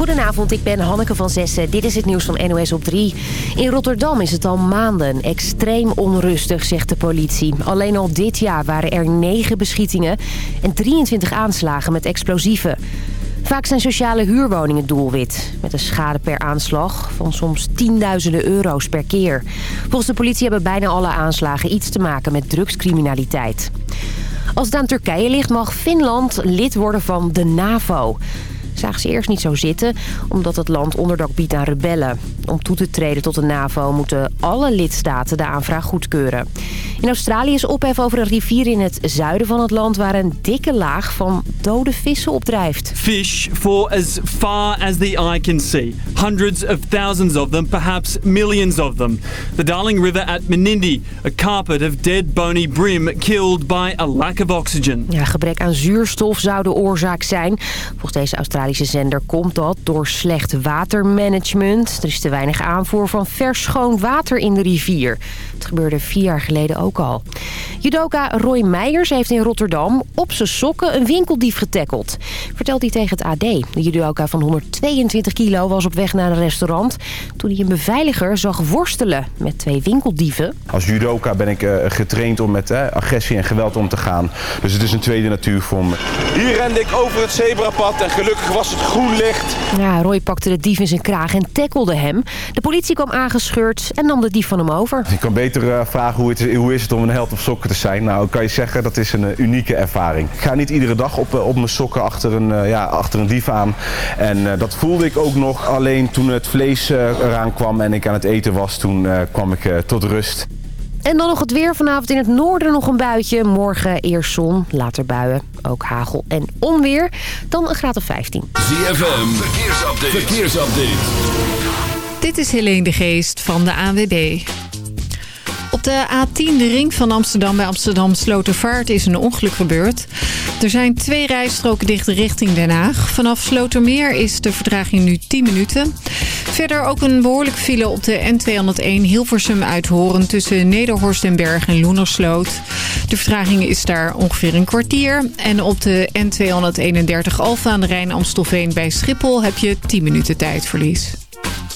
Goedenavond, ik ben Hanneke van Zessen. Dit is het nieuws van NOS op 3. In Rotterdam is het al maanden extreem onrustig, zegt de politie. Alleen al dit jaar waren er 9 beschietingen en 23 aanslagen met explosieven. Vaak zijn sociale huurwoningen doelwit. Met een schade per aanslag van soms tienduizenden euro's per keer. Volgens de politie hebben bijna alle aanslagen iets te maken met drugscriminaliteit. Als het aan Turkije ligt mag Finland lid worden van de NAVO zagen ze eerst niet zo zitten, omdat het land onderdak biedt aan rebellen. Om toe te treden tot de NAVO moeten alle lidstaten de aanvraag goedkeuren. In Australië is ophef over een rivier in het zuiden van het land... waar een dikke laag van dode vissen opdrijft. Fish for as far as the eye can see. Hundreds of thousands of them, perhaps millions of them. The Darling River at Menindee, a carpet of dead bony brim killed by a lack of oxygen. Ja, gebrek aan zuurstof zou de oorzaak zijn. Volgens deze Australische zender komt dat door slecht watermanagement. Er is te weinig aanvoer van vers schoon water in de rivier. Het gebeurde vier jaar geleden ook al. Judoka Roy Meijers heeft in Rotterdam op zijn sokken een winkeldief getackeld. Vertelt hij tegen het AD. De judoka van 122 kilo was op weg naar een restaurant... toen hij een beveiliger zag worstelen met twee winkeldieven. Als judoka ben ik uh, getraind om met uh, agressie en geweld om te gaan. Dus het is een tweede natuur voor me. Hier rende ik over het zebrapad en gelukkig was het groen licht. Ja, Roy pakte de dief in zijn kraag en tackelde hem. De politie kwam aangescheurd en nam de dief van hem over. Je kan beter uh, vragen hoe, het is, hoe is het om een held op sokken te zijn. Nou, kan je zeggen dat is een uh, unieke ervaring. Ik ga niet iedere dag op, uh, op mijn sokken achter een, ja, achter een dief aan. En dat voelde ik ook nog alleen toen het vlees eraan kwam en ik aan het eten was. Toen kwam ik tot rust. En dan nog het weer. Vanavond in het noorden nog een buitje. Morgen eerst zon, later buien. Ook hagel en onweer. Dan een graad of 15. ZFM, verkeersupdate. verkeersupdate. Dit is Helene de Geest van de ANWB. Op de A10, de ring van Amsterdam bij Amsterdam Slotervaart, is een ongeluk gebeurd. Er zijn twee rijstroken dicht richting Den Haag. Vanaf Slotermeer is de vertraging nu 10 minuten. Verder ook een behoorlijk file op de N201 Hilversum uithoren tussen Nederhorst en Berg en Loenersloot. De vertraging is daar ongeveer een kwartier. En op de N231 Alfa aan de Rijn Amstelveen bij Schiphol heb je 10 minuten tijdverlies.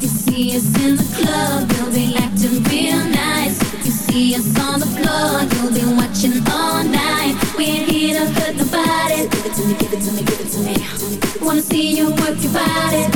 You see us in the club, you'll be acting real nice. You see us on the floor, you'll be watching all night. We're here to hurt the. Give it to me, give it to me, give it to me. Wanna see you work your body.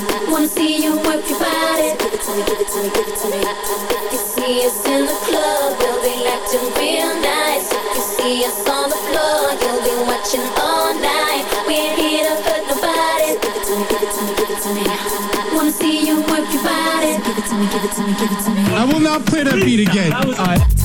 wanna see you work your body. Give it to me, give it to me, give it to me. I, I, I can see us in the club, we'll be acting real nice. See us on the floor, you'll be watching all night. We ain't here to hurt nobody. Give it to me, give it to me, give it to me. Wanna see you work your body. Give it to me, give it to me, give it to me. I will not play that beat again.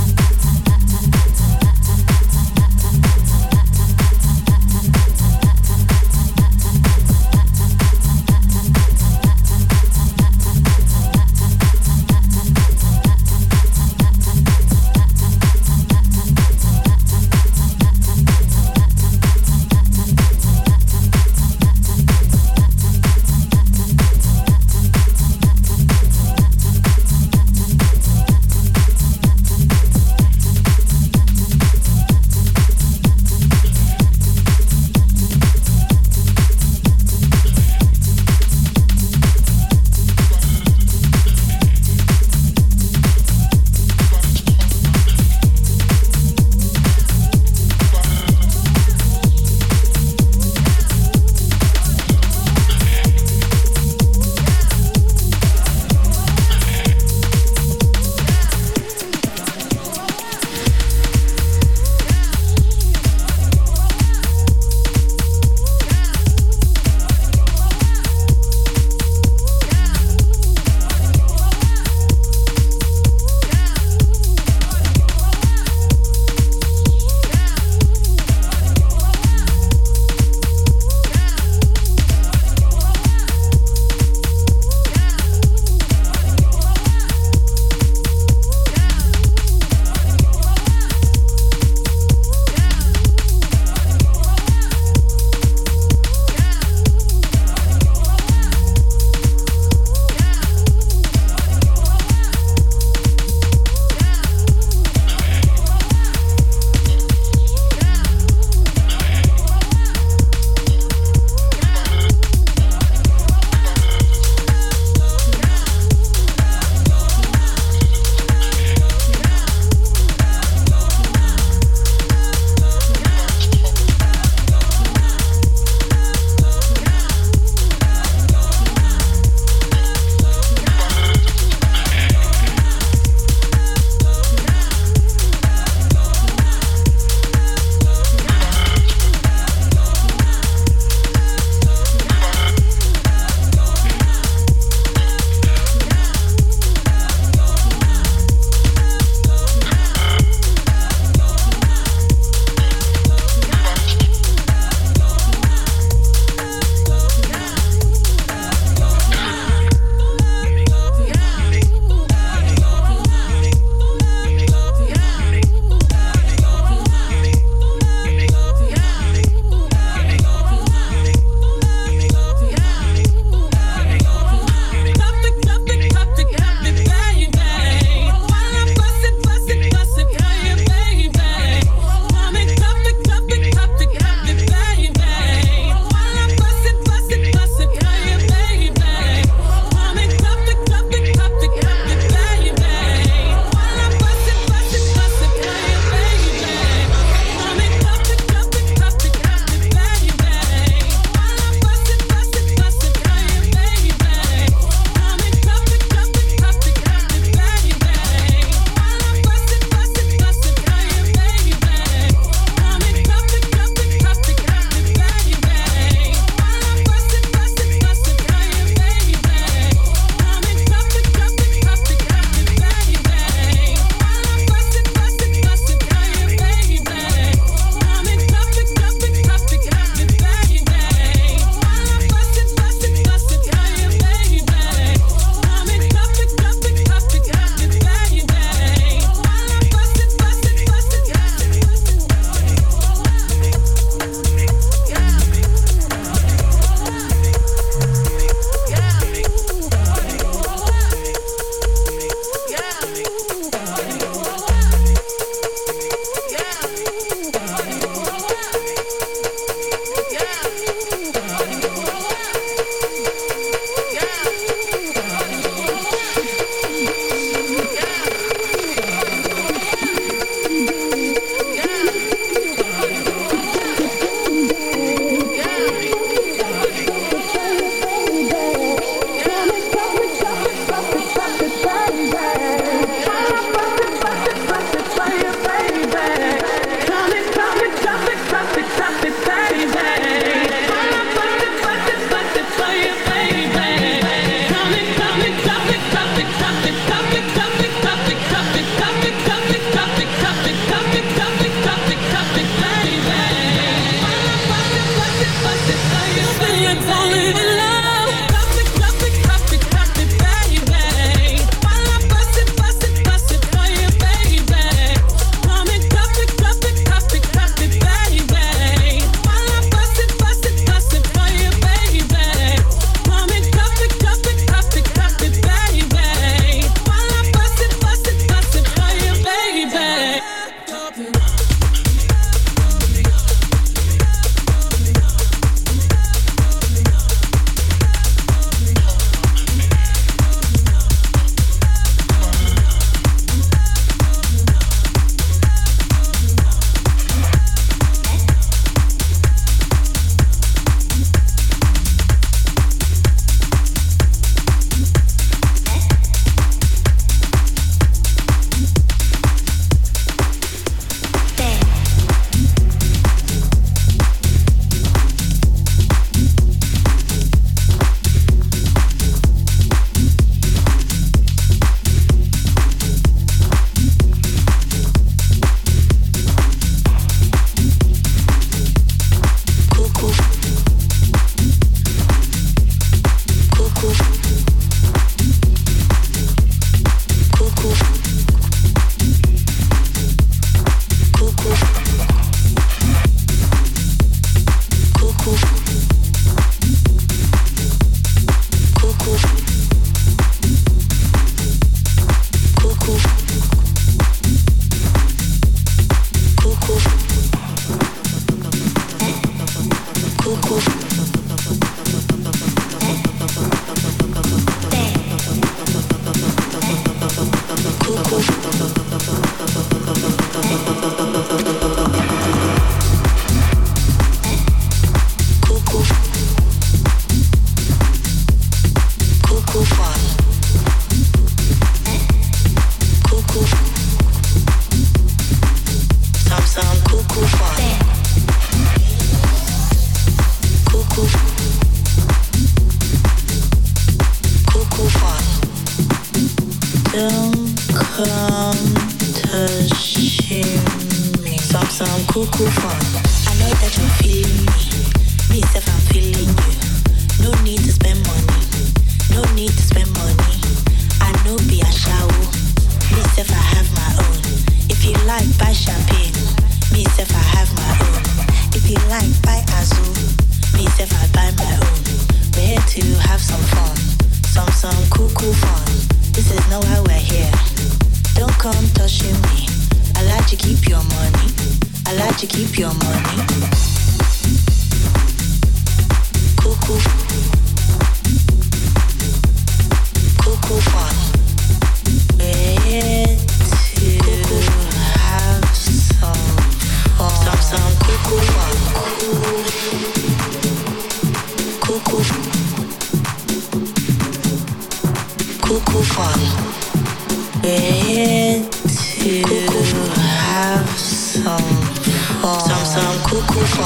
Kuckuck.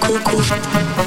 Kuckuck.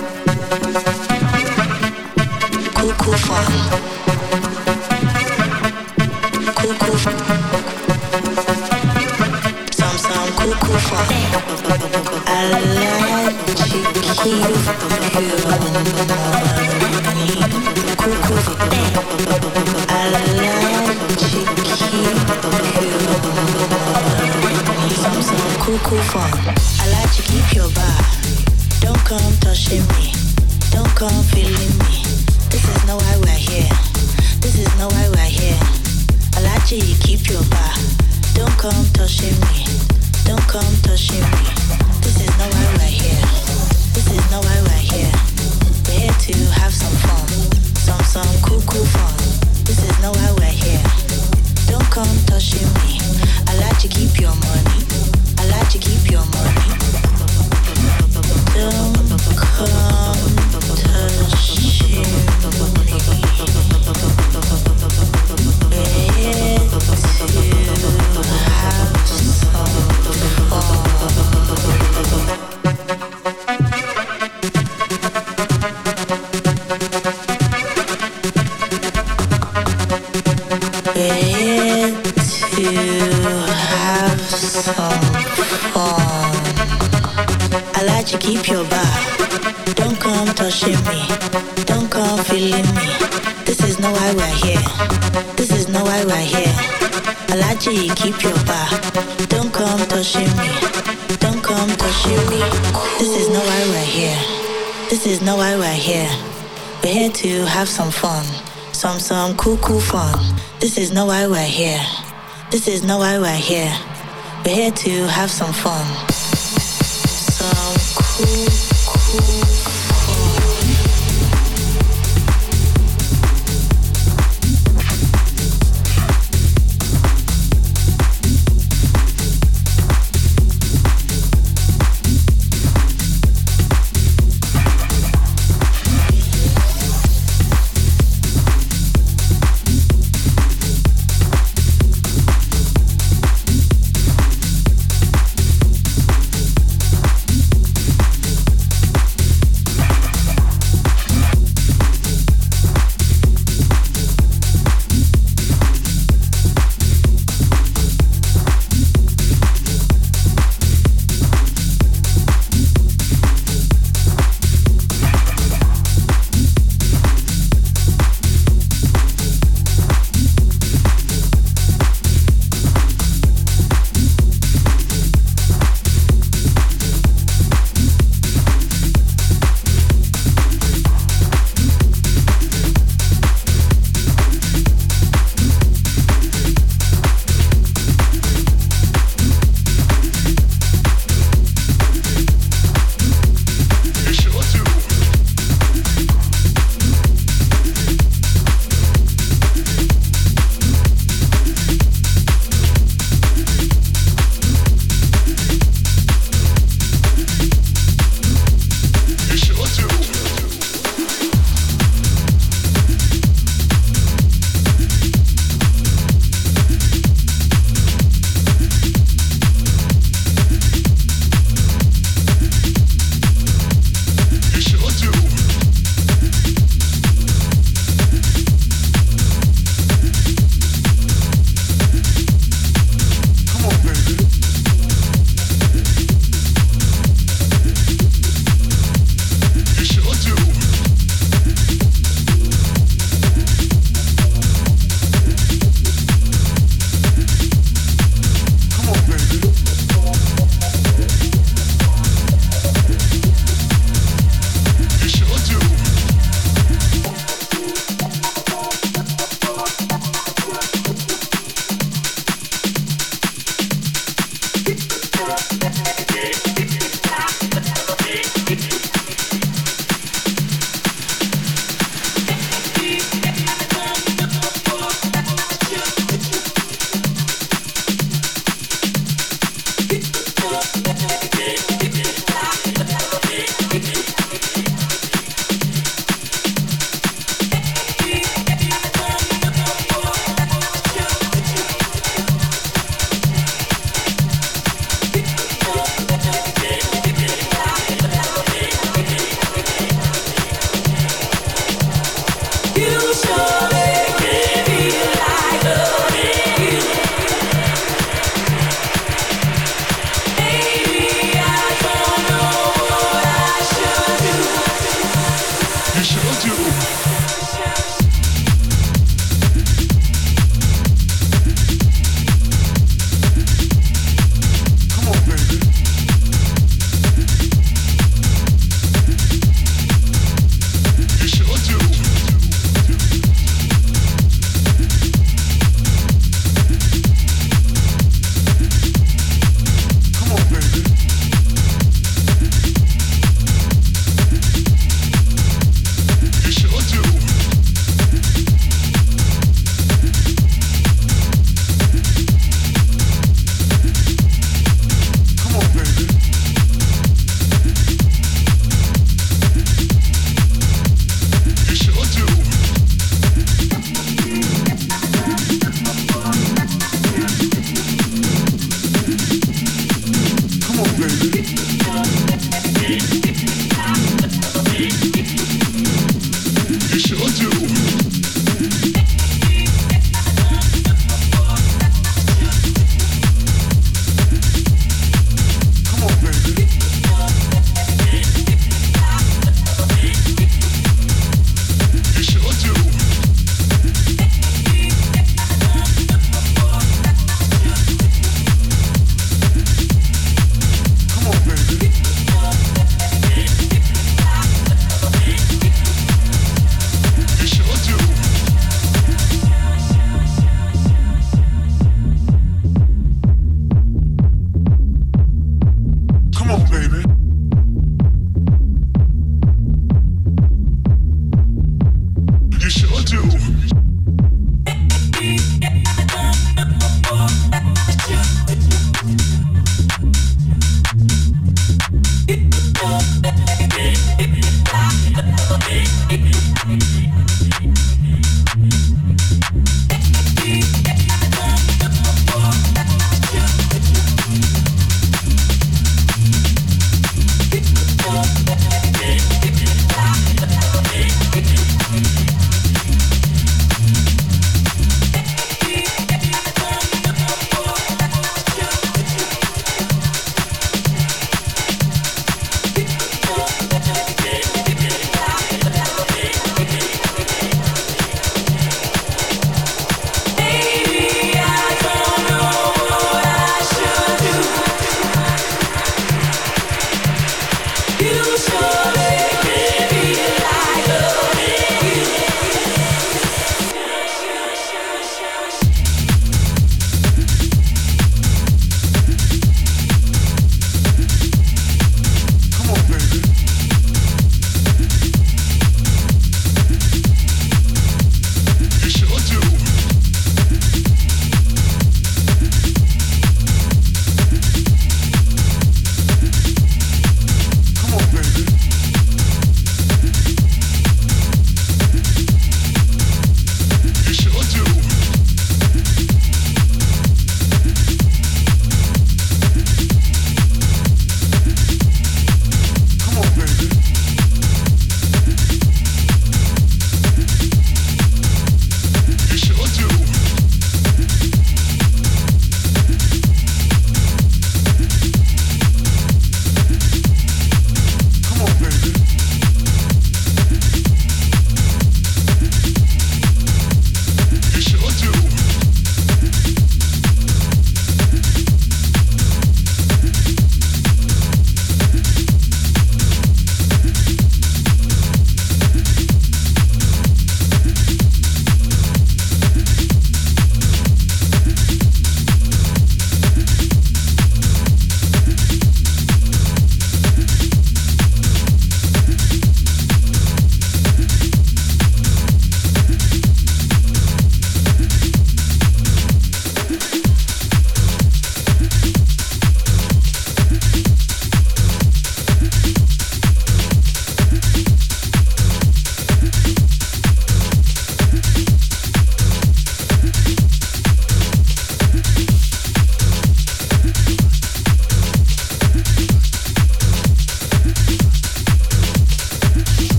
to have some fun. Some, some cool, cool fun. This is not why we're here. This is not why we're here. We're here to have some fun. Some cool, cool.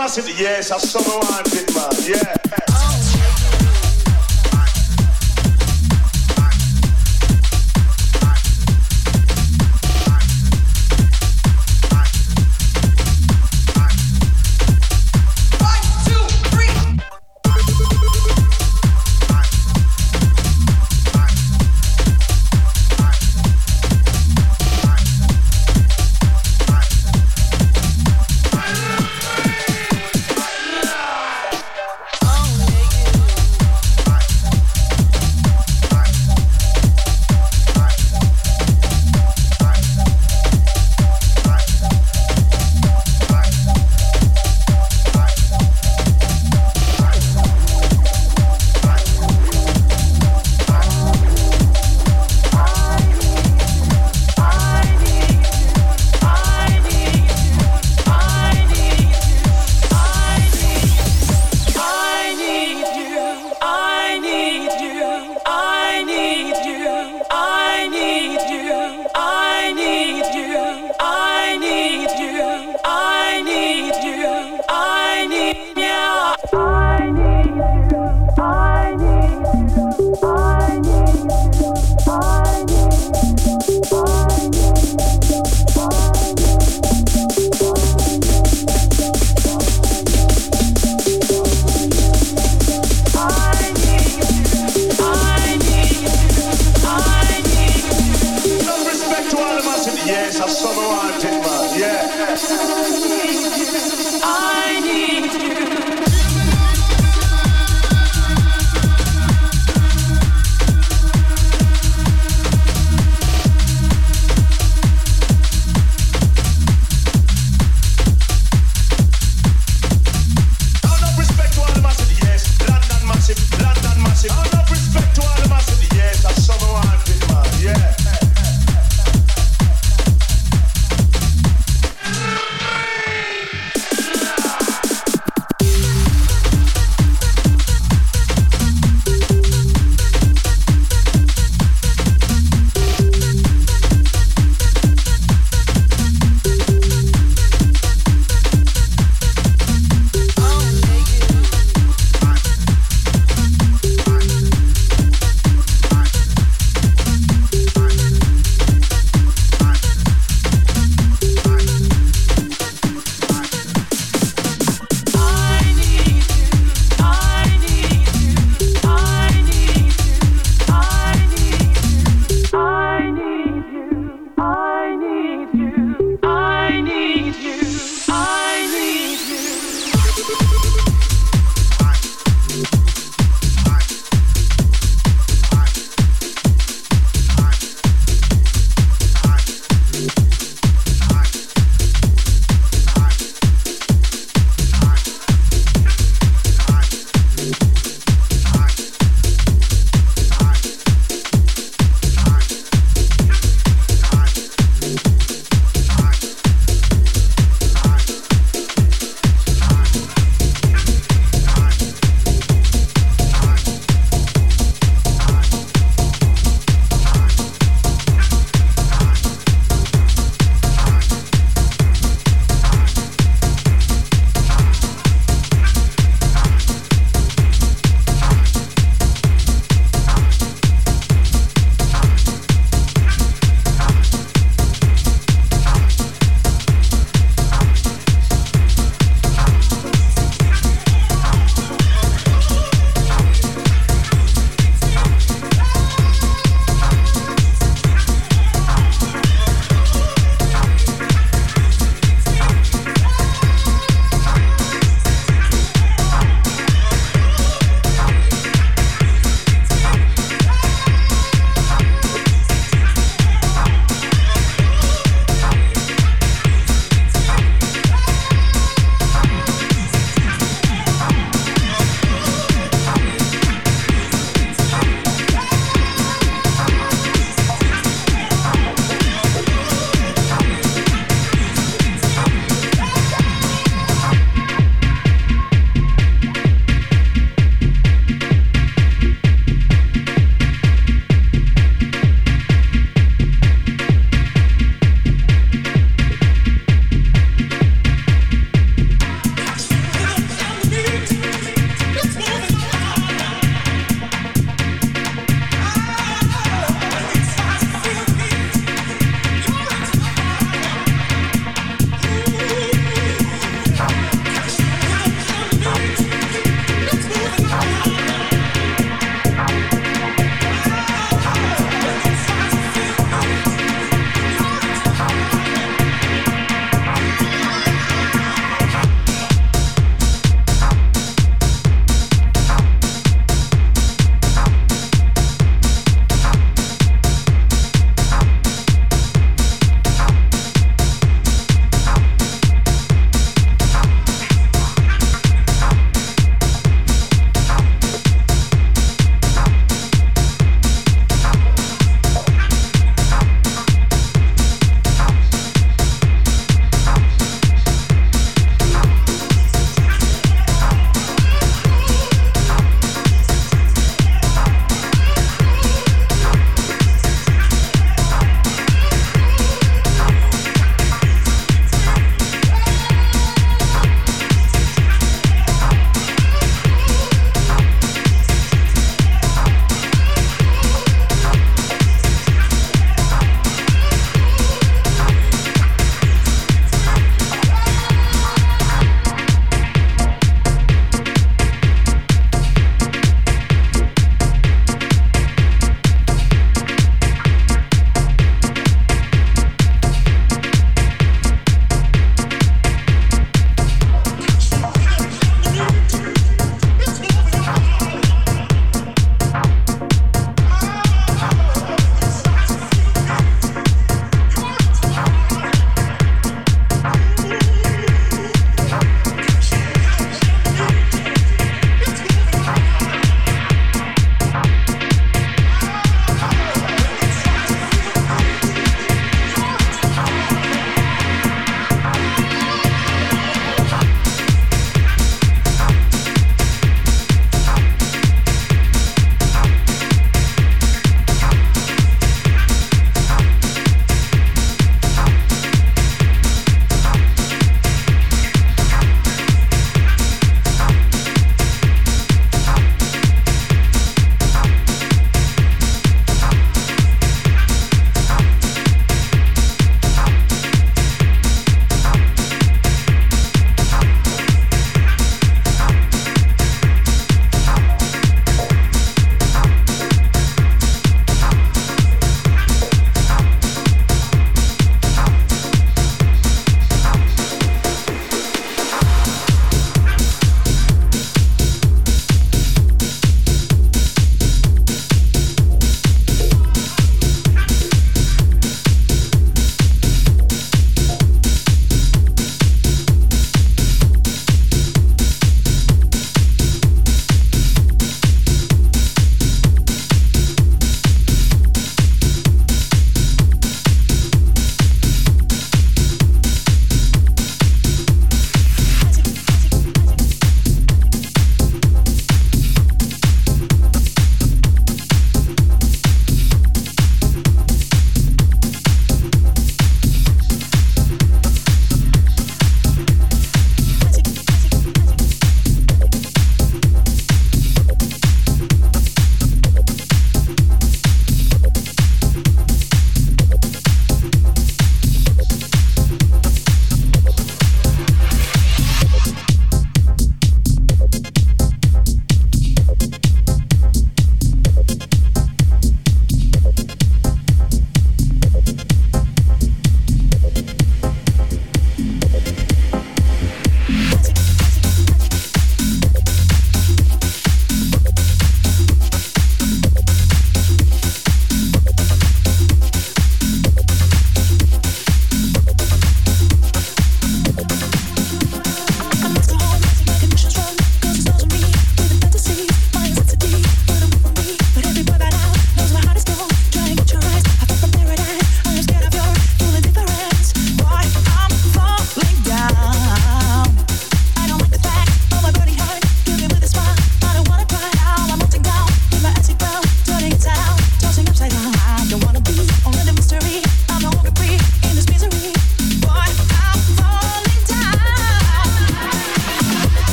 Massive. Yes, I saw want it, man. Yeah.